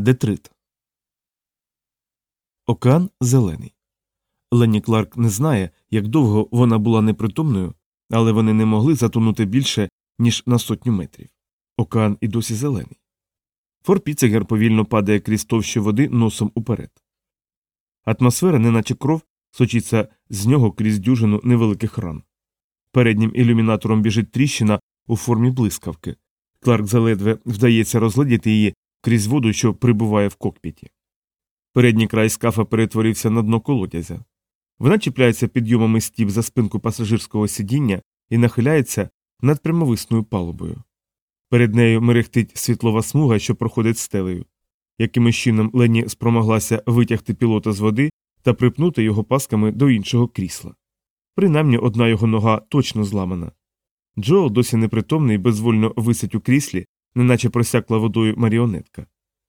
Детрит. Океан зелений. Ленні Кларк не знає, як довго вона була непритомною, але вони не могли затонути більше, ніж на сотню метрів. Океан і досі зелений. Фор Піцегер повільно падає крізь товщу води носом уперед. Атмосфера, неначе кров, сочиться з нього крізь дюжину невеликих ран. Переднім ілюмінатором біжить тріщина у формі блискавки. Кларк заледве вдається розглядіти її крізь воду, що прибуває в кокпіті. Передній край скафа перетворився на дно колодязя. Вона чіпляється підйомами стіп за спинку пасажирського сидіння і нахиляється над прямовисною палубою. Перед нею мерехтить світлова смуга, що проходить стелею. Якимось чином Лені спромоглася витягти пілота з води та припнути його пасками до іншого крісла. Принаймні одна його нога точно зламана. Джоел досі непритомний безвольно висить у кріслі, неначе просякла водою маріонетка.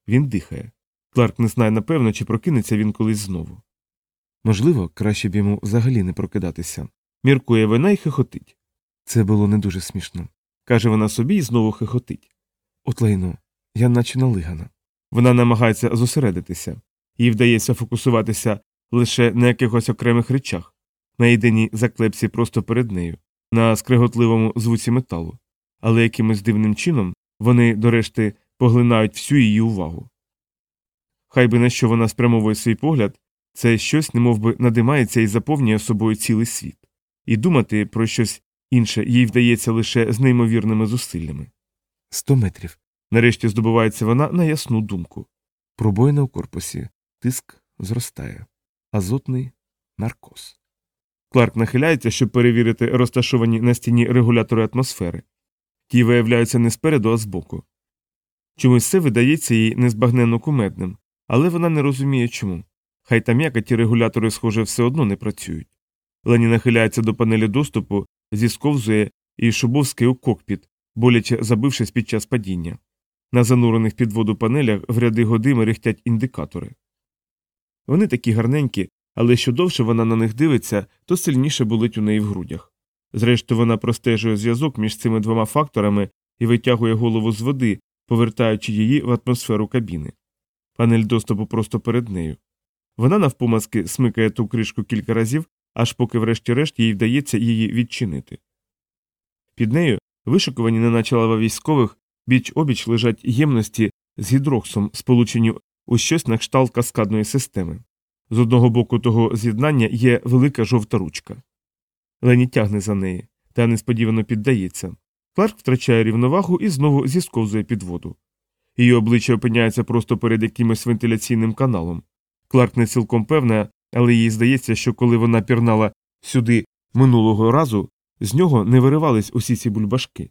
Він дихає. Кларк не знає напевно, чи прокинеться він колись знову. Можливо, краще б йому взагалі не прокидатися. Міркує вона і хихотить. Це було не дуже смішно. каже вона собі і знову хихотить. От лайно, я наче налигана. Вона намагається зосередитися, їй вдається фокусуватися лише на якихось окремих речах, на єдиній заклепці просто перед нею, на скреготливому звуці металу, але якимось дивним чином вони, дорешти, поглинають всю її увагу. Хай би на що вона спрямовує свій погляд, це щось немовби надимається і заповнює собою цілий світ, і думати про щось інше їй вдається лише з неймовірними зусиллями. Сто метрів. Нарешті здобувається вона на ясну думку. Пробоїна у корпусі, тиск зростає, азотний наркоз. Кларк нахиляється, щоб перевірити розташовані на стіні регулятори атмосфери. Ті виявляються не спереду, а збоку. Чомусь це видається їй незбагненно кумедним, але вона не розуміє чому. Хай там яка ті регулятори, схоже, все одно не працюють. Лені нахиляється до панелі доступу, зісковзує і шубовський у кокпіт, боляче забившись під час падіння. На занурених під воду панелях в ряди годи мерехтять індикатори. Вони такі гарненькі, але що довше вона на них дивиться, то сильніше болить у неї в грудях. Зрештою, вона простежує зв'язок між цими двома факторами і витягує голову з води, повертаючи її в атмосферу кабіни. Панель доступу просто перед нею. Вона навпомазки смикає ту кришку кілька разів, аж поки, врешті-решт, їй вдається її відчинити. Під нею вишикувані, неначе лава військових, біч обіч лежать ємності з гідроксом, сполучені у щось на кшталт каскадної системи. З одного боку того з'єднання є велика жовта ручка. Лені тягне за неї, та несподівано піддається. Кларк втрачає рівновагу і знову зісковзує під воду. Її обличчя опиняється просто перед якимось вентиляційним каналом. Кларк не цілком певна, але їй здається, що коли вона пірнала сюди минулого разу, з нього не виривались усі ці бульбашки.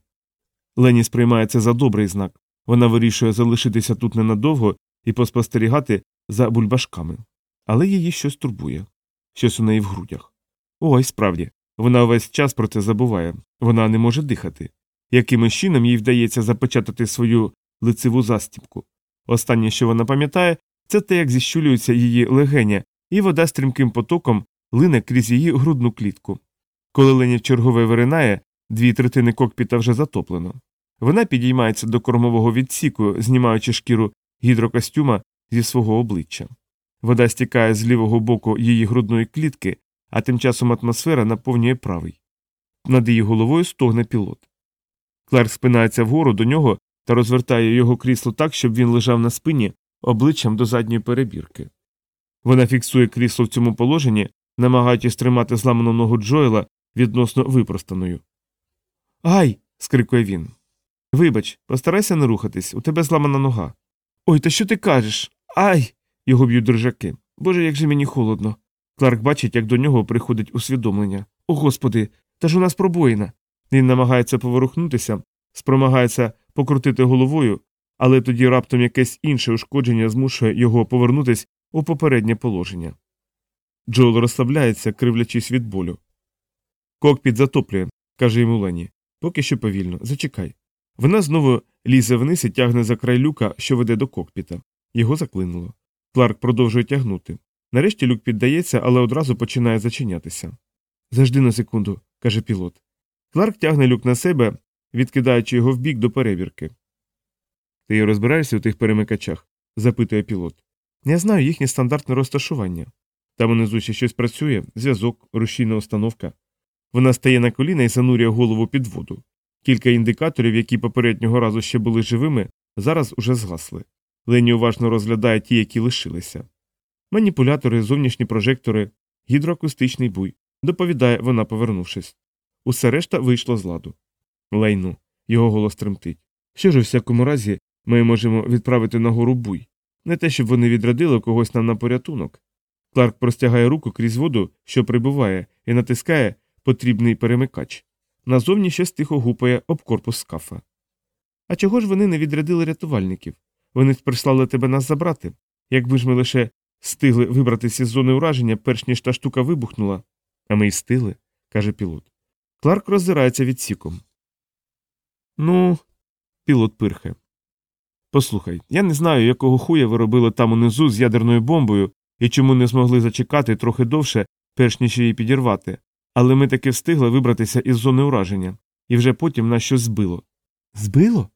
Лені сприймає це за добрий знак. Вона вирішує залишитися тут ненадовго і поспостерігати за бульбашками. Але її щось турбує, щось у неї в грудях. Ой, справді, вона увесь час про це забуває, вона не може дихати. Якимось чином їй вдається запечатати свою лицеву застіпку. Останнє, що вона пам'ятає, це те, як зіщулюються її легеня, і вода стрімким потоком лине крізь її грудну клітку. Коли Лені чергове виринає, дві третини кокпіта вже затоплено. Вона підіймається до кормового відсіку, знімаючи шкіру гідрокостюма зі свого обличчя. Вода стікає з лівого боку її грудної клітки, а тим часом атмосфера наповнює правий. Над її головою стогне пілот. Кларк спинається вгору до нього та розвертає його крісло так, щоб він лежав на спині обличчям до задньої перебірки. Вона фіксує крісло в цьому положенні, намагаючись тримати зламану ногу Джоела відносно випростаною. Ай. скрикує він. Вибач, постарайся не рухатись, у тебе зламана нога. Ой, та що ти кажеш? Ай. Його б'ють держаки. Боже, як же мені холодно. Кларк бачить, як до нього приходить усвідомлення. О господи, та ж у нас пробоїна. Він намагається поворухнутися, спромагається покрутити головою, але тоді раптом якесь інше ушкодження змушує його повернутися у попереднє положення. Джоел розслабляється, кривлячись від болю. Кокпіт затоплює, каже йому Лені. Поки що повільно, зачекай. Вона знову лізе вниз і тягне за край люка, що веде до кокпіта. Його заклинуло. Кларк продовжує тягнути. Нарешті люк піддається, але одразу починає зачинятися. Зажди на секунду, каже пілот. Кларк тягне люк на себе, відкидаючи його вбік до перевірки. Ти розбираєшся у тих перемикачах? запитує пілот. Я знаю їхнє стандартне розташування. Там унизу ще щось працює, зв'язок, рушійна установка. Вона стає на коліна і занурює голову під воду. Кілька індикаторів, які попереднього разу ще були живими, зараз уже згасли. Лені уважно розглядає ті, які лишилися. Маніпулятори, зовнішні прожектори, гідроакустичний буй, доповідає вона, повернувшись. Усе решта вийшло з ладу. Лайну, його голос тремтить. Що ж у всякому разі ми можемо відправити нагору буй? Не те, щоб вони відрадили когось нам на порятунок. Кларк простягає руку крізь воду, що прибуває, і натискає потрібний перемикач. Назовні щось тихо гупає об корпус скафа. А чого ж вони не відрядили рятувальників? Вони прислали тебе нас забрати. Якби ж ми лише стигли вибратися з зони ураження, перш ніж та штука вибухнула. А ми й стили, каже пілот. Кларк роззирається відсіком. Ну, пілот пирхе. Послухай, я не знаю, якого хуя ви робили там унизу з ядерною бомбою і чому не змогли зачекати трохи довше, перш ніж її підірвати, але ми таки встигли вибратися із зони ураження, і вже потім нас щось збило. Збило?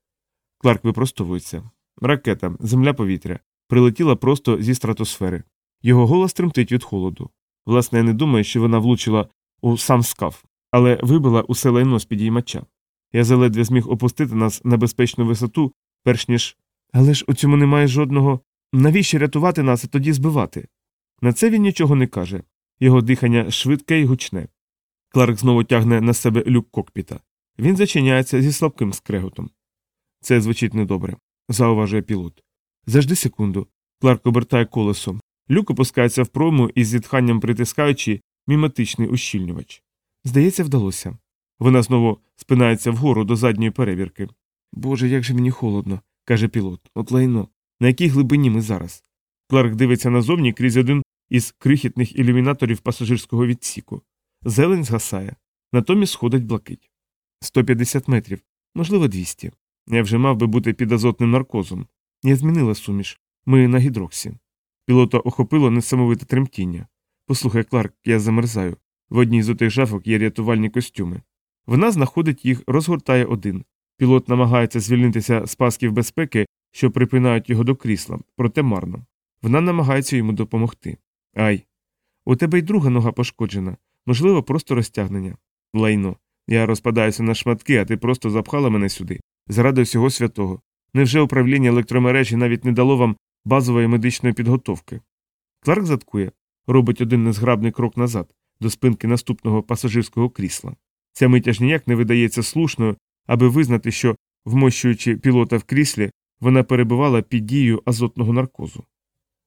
Кларк випростовується. Ракета, земля повітря, прилетіла просто зі стратосфери. Його голос тремтить від холоду. Власне, я не думаю, що вона влучила у сам скаф, але вибила усе лайно з підіймача. Я заледве зміг опустити нас на безпечну висоту, перш ніж. Але ж у цьому немає жодного. Навіщо рятувати нас і тоді збивати? На це він нічого не каже. Його дихання швидке і гучне. Кларк знову тягне на себе люк кокпіта. Він зачиняється зі слабким скреготом. Це звучить недобре, зауважує пілот. Завжди секунду. Кларк обертає колесо. Люк опускається в прому із зітханням притискаючи міматичний ущільнювач. Здається, вдалося. Вона знову спинається вгору до задньої перевірки. Боже, як же мені холодно, каже пілот. От лайно. На якій глибині ми зараз? Кларк дивиться назовні крізь один із крихітних ілюмінаторів пасажирського відсіку. Зелень згасає. Натомість сходить блакить. 150 метрів, можливо, 200. Я вже мав би бути під азотним наркозом. Я змінила суміш. Ми на гідроксі. Пілота охопило несамовите тремтіння. Послухай, Кларк, я замерзаю. В одній з отих жафок є рятувальні костюми. Вона знаходить їх, розгортає один. Пілот намагається звільнитися з пасків безпеки, що припинають його до крісла, проте марно. Вона намагається йому допомогти. Ай. У тебе й друга нога пошкоджена, можливо, просто розтягнення. Лайно. Я розпадаюся на шматки, а ти просто запхала мене сюди. Заради всього святого. Невже управління електромережі навіть не дало вам базової медичної підготовки? Кларк заткує, робить один незграбний крок назад, до спинки наступного пасажирського крісла. Ця мить аж ніяк не видається слушною, аби визнати, що, вмощуючи пілота в кріслі, вона перебувала під дією азотного наркозу.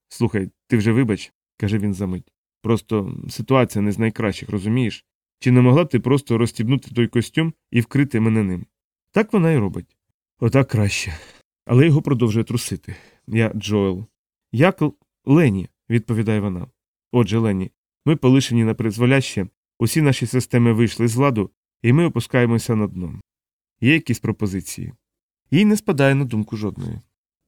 Слухай, ти вже вибач, каже він за мить. Просто ситуація не з найкращих, розумієш? Чи не могла ти просто розстібнути той костюм і вкрити мене ним? Так вона і робить. Отак краще. Але його продовжує трусити. Я Джоел. Як Л- Лені, відповідає вона. Отже, Лені, ми полишені на призволяще, усі наші системи вийшли з ладу, і ми опускаємося на дно. Є якісь пропозиції? Їй не спадає на думку жодної.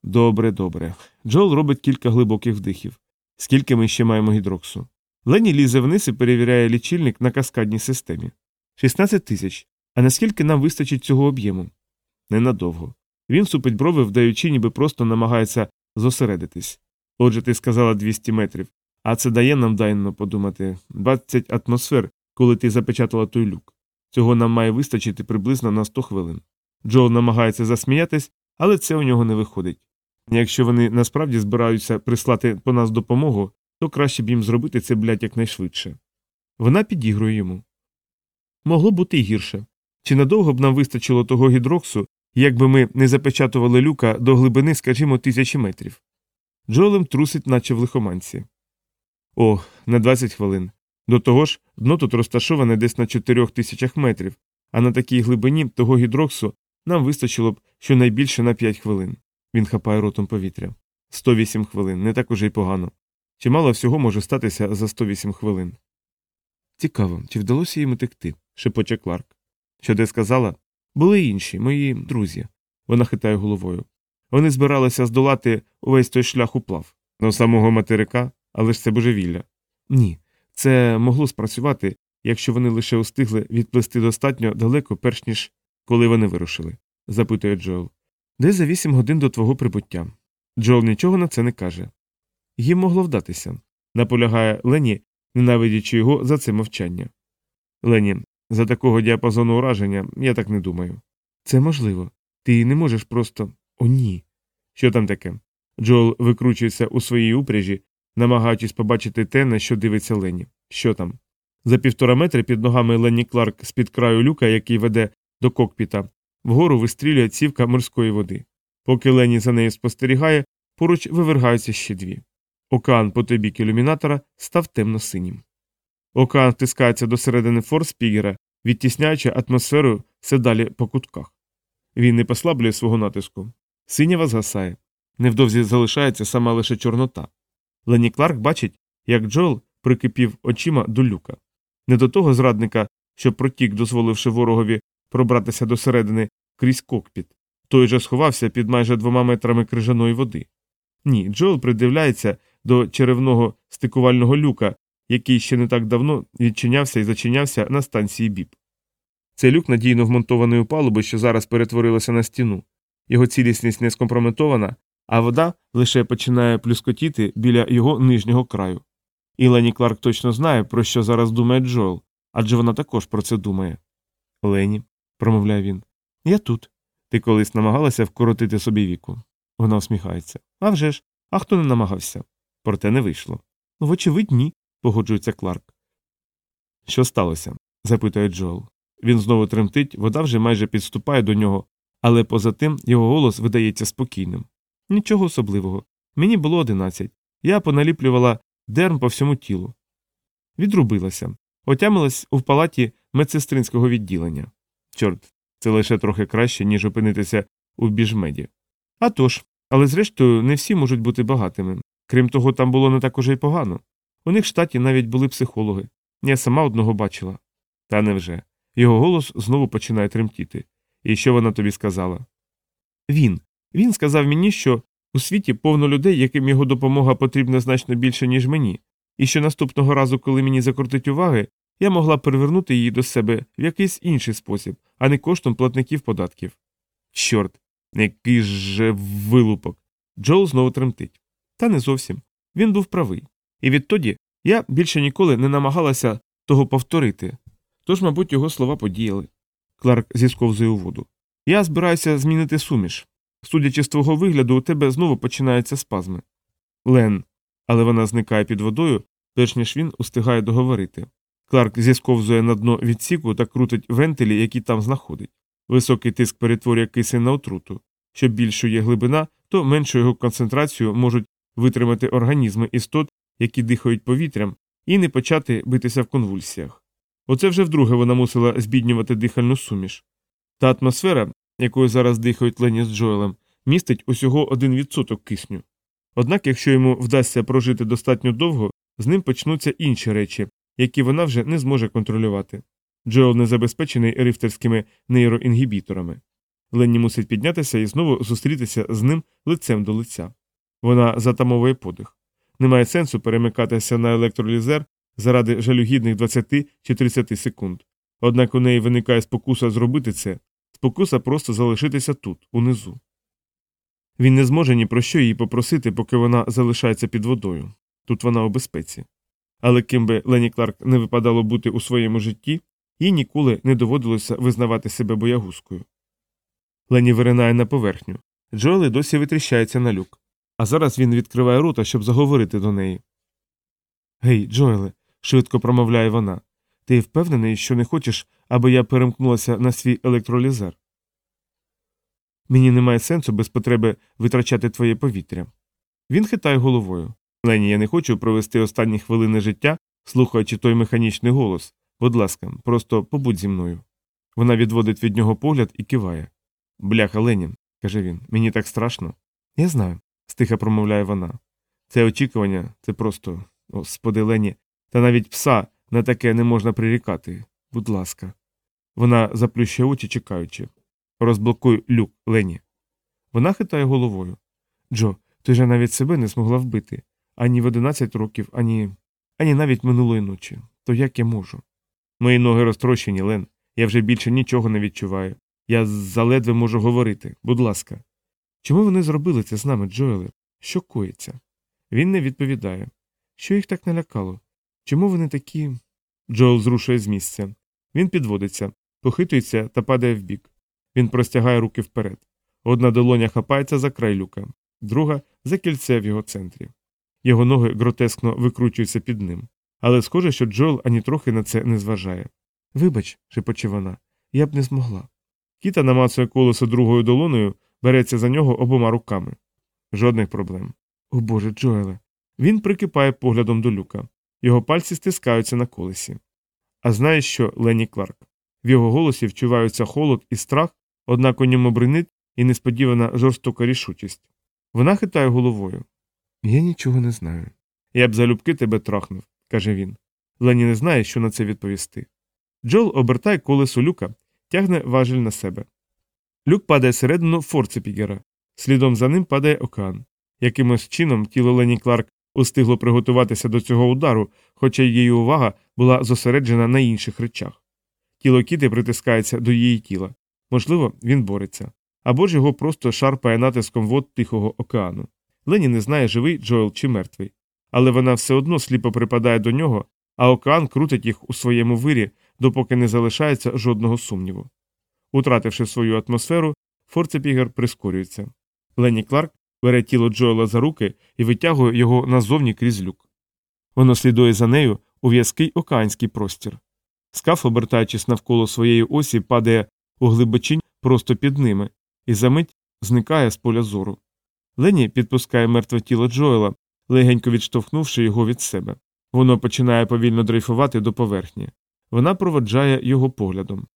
Добре, добре. Джоел робить кілька глибоких вдихів. Скільки ми ще маємо гідроксу? Лені лізе вниз і перевіряє лічильник на каскадній системі. 16 тисяч. А наскільки нам вистачить цього об'єму? Ненадовго. Він супить брови, вдаючи, ніби просто намагається зосередитись. Отже, ти сказала 200 метрів, а це дає нам дайно подумати 20 атмосфер, коли ти запечатала той люк. Цього нам має вистачити приблизно на 100 хвилин. Джо намагається засміятись, але це у нього не виходить. Якщо вони насправді збираються прислати по нас допомогу, то краще б їм зробити це, блядь, якнайшвидше. Вона підігрує йому. Могло бути й гірше. Чи надовго б нам вистачило того гідроксу, якби ми не запечатували люка до глибини, скажімо, тисячі метрів? Джолем трусить, наче в лихоманці. О, на 20 хвилин. До того ж, дно тут розташоване десь на 4 тисячах метрів, а на такій глибині того гідроксу нам вистачило б щонайбільше на 5 хвилин. Він хапає ротом повітря. 108 хвилин, не так уже й погано. Чимало всього може статися за 108 хвилин. Цікаво, чи вдалося їм утекти, шепоче Кларк. Що ти сказала? Були інші, мої друзі. Вона хитає головою. Вони збиралися здолати увесь той шлях уплав. До самого материка, але ж це божевілля. Ні, це могло спрацювати, якщо вони лише устигли відплисти достатньо далеко, перш ніж коли вони вирушили, запитує Джоел. Десь за вісім годин до твого прибуття. Джоел нічого на це не каже. Їм могло вдатися, наполягає Лені, ненавидячи його за це мовчання. Лені, за такого діапазону ураження я так не думаю. Це можливо. Ти не можеш просто. О, ні. Що там таке? Джоел викручується у своїй упряжі, намагаючись побачити те, на що дивиться Лені. Що там? За півтора метри під ногами Ленні Кларк з під краю люка, який веде до кокпіта, вгору вистрілює цівка морської води. Поки Лені за нею спостерігає, поруч вивергаються ще дві. Океан по той бік ілюмінатора став темно-синім. Океан втискається до середини форспігера, відтісняючи атмосферу все далі по кутках. Він не послаблює свого натиску. Синява згасає. Невдовзі залишається сама лише чорнота. Лені Кларк бачить, як Джоел прикипів очима до люка. Не до того зрадника, що протік, дозволивши ворогові пробратися до середини крізь кокпіт. Той же сховався під майже двома метрами крижаної води. Ні, Джоел придивляється до черевного стикувального люка, який ще не так давно відчинявся і зачинявся на станції БІП. Цей люк надійно вмонтований у палуби, що зараз перетворилося на стіну. Його цілісність не скомпрометована, а вода лише починає плюскотіти біля його нижнього краю. І Лені Кларк точно знає, про що зараз думає Джоел, адже вона також про це думає. Лені, промовляє він, я тут. Ти колись намагалася вкоротити собі віку. Вона усміхається. «А вже ж, а хто не намагався? Проте не вийшло. Вочевидь, ні, погоджується Кларк. Що сталося? запитує Джоел. Він знову тремтить, вода вже майже підступає до нього, але поза тим його голос видається спокійним. Нічого особливого. Мені було одинадцять. Я поналіплювала дерм по всьому тілу. Відрубилася. Отямилась у палаті медсестринського відділення. Чорт, це лише трохи краще, ніж опинитися у біжмеді. А тож, але зрештою не всі можуть бути багатими. Крім того, там було не так уже й погано. У них в штаті навіть були психологи. Я сама одного бачила. Та невже. Його голос знову починає тремтіти. І що вона тобі сказала? Він. Він сказав мені, що у світі повно людей, яким його допомога потрібна значно більше, ніж мені, і що наступного разу, коли мені закрутить уваги, я могла привернути її до себе в якийсь інший спосіб, а не коштом платників податків. Чорт, який же вилупок. Джоел знову тремтить. Та не зовсім. Він був правий. І відтоді я більше ніколи не намагалася того повторити. Тож, мабуть, його слова подіяли. Кларк зісковзує у воду. Я збираюся змінити суміш. Судячи з твого вигляду, у тебе знову починаються спазми. Лен. Але вона зникає під водою, перш ніж він устигає договорити. Кларк зісковзує на дно відсіку та крутить вентилі, які там знаходить. Високий тиск перетворює кисень на отруту. Що більшу є глибина, то меншу його концентрацію можуть витримати організми істот, які дихають повітрям, і не почати битися в конвульсіях. Оце вже вдруге вона мусила збіднювати дихальну суміш. Та атмосфера, якою зараз дихають Лені з Джоелем, містить усього 1% кисню. Однак, якщо йому вдасться прожити достатньо довго, з ним почнуться інші речі, які вона вже не зможе контролювати. Джоел не забезпечений рифтерськими нейроінгібіторами. Ленні мусить піднятися і знову зустрітися з ним лицем до лиця. Вона затамовує подих. Немає сенсу перемикатися на електролізер заради жалюгідних 20 чи 30 секунд. Однак у неї виникає спокуса зробити це, спокуса просто залишитися тут, унизу. Він не зможе ні про що її попросити, поки вона залишається під водою. Тут вона у безпеці. Але ким би Лені Кларк не випадало бути у своєму житті, їй ніколи не доводилося визнавати себе боягузкою. Лені виринає на поверхню. Джоели досі витріщається на люк. А зараз він відкриває рота, щоб заговорити до неї. Гей, Джоеле, швидко промовляє вона. Ти впевнений, що не хочеш, аби я перемкнулася на свій електролізер? Мені немає сенсу без потреби витрачати твоє повітря. Він хитає головою. Лені, я не хочу провести останні хвилини життя, слухаючи той механічний голос. Будь ласка, просто побудь зі мною. Вона відводить від нього погляд і киває. Бляха, Ленін, каже він, мені так страшно. Я знаю, стиха промовляє вона. Це очікування, це просто, господи Лені, та навіть пса на таке не можна прирікати. Будь ласка. Вона заплющує очі, чекаючи. Розблокуй люк, Лені. Вона хитає головою. Джо, ти же навіть себе не змогла вбити ані в одинадцять років, ані ані навіть минулої ночі. То як я можу? Мої ноги розтрощені, Лен. Я вже більше нічого не відчуваю. Я заледве можу говорити. Будь ласка. Чому вони зробили це з нами, Джоеле? Що коїться? Він не відповідає. Що їх так налякало? Чому вони такі. Джоел зрушує з місця. Він підводиться, похитується та падає вбік. Він простягає руки вперед. Одна долоня хапається за край люка, друга за кільце в його центрі. Його ноги гротескно викручуються під ним. Але схоже, що Джоел ані трохи на це не зважає. Вибач, шепоче вона, я б не змогла. Кіта намацує колесо другою долоною, береться за нього обома руками. Жодних проблем. О Боже, Джоеле. Він прикипає поглядом до люка. Його пальці стискаються на колесі. А знаєш що, Лені Кларк? В його голосі вчуваються холод і страх, однак у ньому бринить і несподівана жорстока рішучість. Вона хитає головою. Я нічого не знаю. Я б залюбки тебе трахнув, каже він. Лені не знає, що на це відповісти. Джол обертає колесо люка, тягне важіль на себе. Люк падає всередину Форцепігера. Слідом за ним падає океан. Якимось чином тіло Лені Кларк устигло приготуватися до цього удару, хоча її увага була зосереджена на інших речах. Тіло Кіти притискається до її тіла. Можливо, він бореться. Або ж його просто шарпає натиском вод Тихого океану. Лені не знає, живий Джоел чи мертвий. Але вона все одно сліпо припадає до нього, а океан крутить їх у своєму вирі, допоки не залишається жодного сумніву. Утративши свою атмосферу, Форцепігер прискорюється. Лені Кларк бере тіло Джоела за руки і витягує його назовні крізь люк. Воно слідує за нею у в'язкий океанський простір. Скаф, обертаючись навколо своєї осі, падає у глибочинь просто під ними, і за мить зникає з поля зору. Лені підпускає мертве тіло Джоела, легенько відштовхнувши його від себе. Воно починає повільно дрейфувати до поверхні. Вона проводжає його поглядом.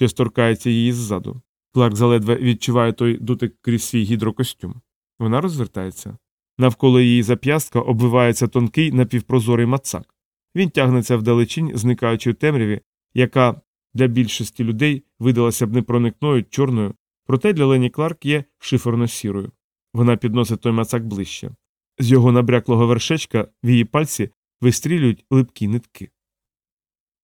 Щось торкається її ззаду. Кларк заледве відчуває той дотик крізь свій гідрокостюм. Вона розвертається. Навколо її зап'ястка обвивається тонкий напівпрозорий мацак. Він тягнеться вдалечінь, зникаючи в темряві, яка для більшості людей видалася б непроникною чорною, проте для Лені Кларк є шиферно сірою. Вона підносить той мацак ближче. З його набряклого вершечка в її пальці вистрілюють липкі нитки.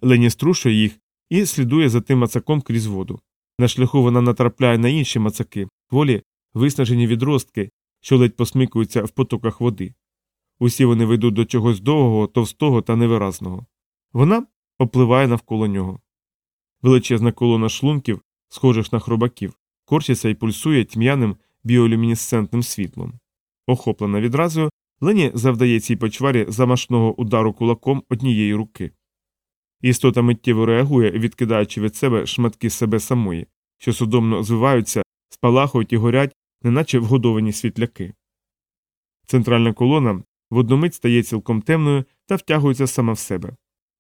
Лені струшує їх і слідує за тим мацаком крізь воду. На шляху вона натрапляє на інші мацаки, волі, виснажені відростки, що ледь посмикуються в потоках води. Усі вони ведуть до чогось довгого, товстого та невиразного. Вона опливає навколо нього. Величезна колона шлунків, схожих на хробаків, корчиться і пульсує тьмяним біолюмінесцентним світлом. Охоплена відразу, Лені завдає цій почварі замашного удару кулаком однієї руки. Істота миттєво реагує, відкидаючи від себе шматки себе самої, що судомно звиваються, спалахують і горять, неначе вгодовані світляки. Центральна колона в одну мить стає цілком темною та втягується сама в себе.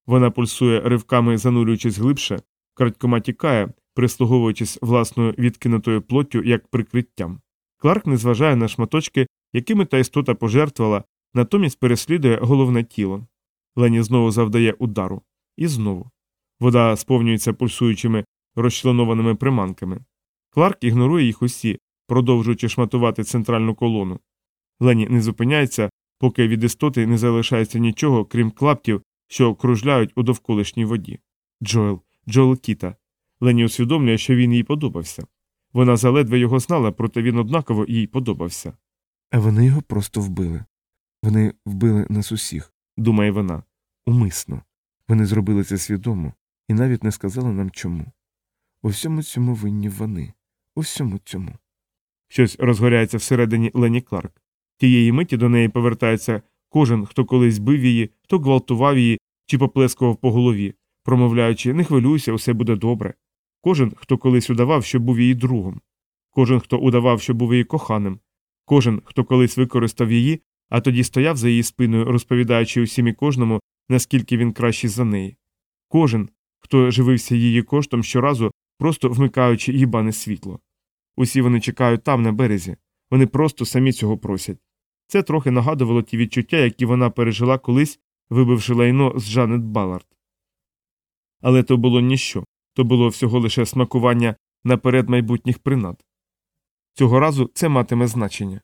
Вона пульсує ривками, занурюючись глибше, крадькома тікає, прислуговуючись власною відкинутою плоттю як прикриттям. Кларк не зважає на шматочки, якими та істота пожертвувала, натомість переслідує головне тіло. Лені знову завдає удару. І знову. Вода сповнюється пульсуючими розчленованими приманками. Кларк ігнорує їх усі, продовжуючи шматувати центральну колону. Лені не зупиняється, поки від істоти не залишається нічого, крім клаптів, що кружляють у довколишній воді. Джоел, Джоел Кіта. Лені усвідомлює, що він їй подобався. Вона заледве його знала, проте він однаково їй подобався. А вони його просто вбили. Вони вбили нас усіх, думає вона, умисно. Вони зробили це свідомо і навіть не сказали нам чому. У всьому цьому винні вони, у всьому цьому. Щось розгоряється всередині Лені Кларк. Тієї миті до неї повертається кожен, хто колись бив її, хто гвалтував її чи поплескував по голові, промовляючи не хвилюйся, усе буде добре. Кожен, хто колись удавав, що був її другом, кожен, хто удавав, що був її коханим, кожен, хто колись використав її, а тоді стояв за її спиною, розповідаючи усім і кожному, наскільки він кращий за неї. Кожен, хто живився її коштом щоразу, просто вмикаючи їбане світло. Усі вони чекають там, на березі, вони просто самі цього просять. Це трохи нагадувало ті відчуття, які вона пережила колись, вибивши лайно з Жанет Балард. Але то було ніщо, то було всього лише смакування наперед майбутніх принад. Цього разу це матиме значення.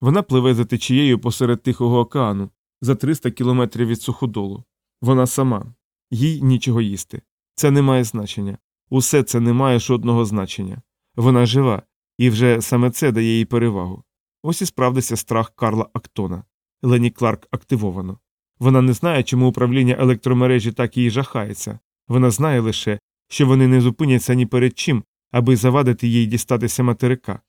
Вона пливе за течією посеред Тихого океану за 300 кілометрів від суходолу. Вона сама, їй нічого їсти. Це не має значення. Усе це не має жодного значення. Вона жива, і вже саме це дає їй перевагу. Ось і справдився страх Карла Актона. Лені Кларк активовано. Вона не знає, чому управління електромережі так її жахається. Вона знає лише, що вони не зупиняться ні перед чим, аби завадити їй дістатися материка.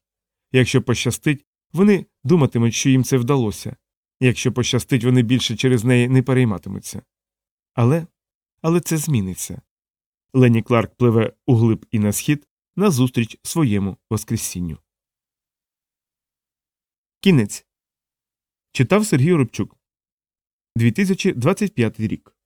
Якщо пощастить, вони думатимуть, що їм це вдалося. Якщо пощастить, вони більше через неї не перейматимуться. Але але це зміниться. Лені Кларк пливе углиб і на схід назустріч своєму Воскресінню. Кінець читав Сергій Рубчук 2025 рік.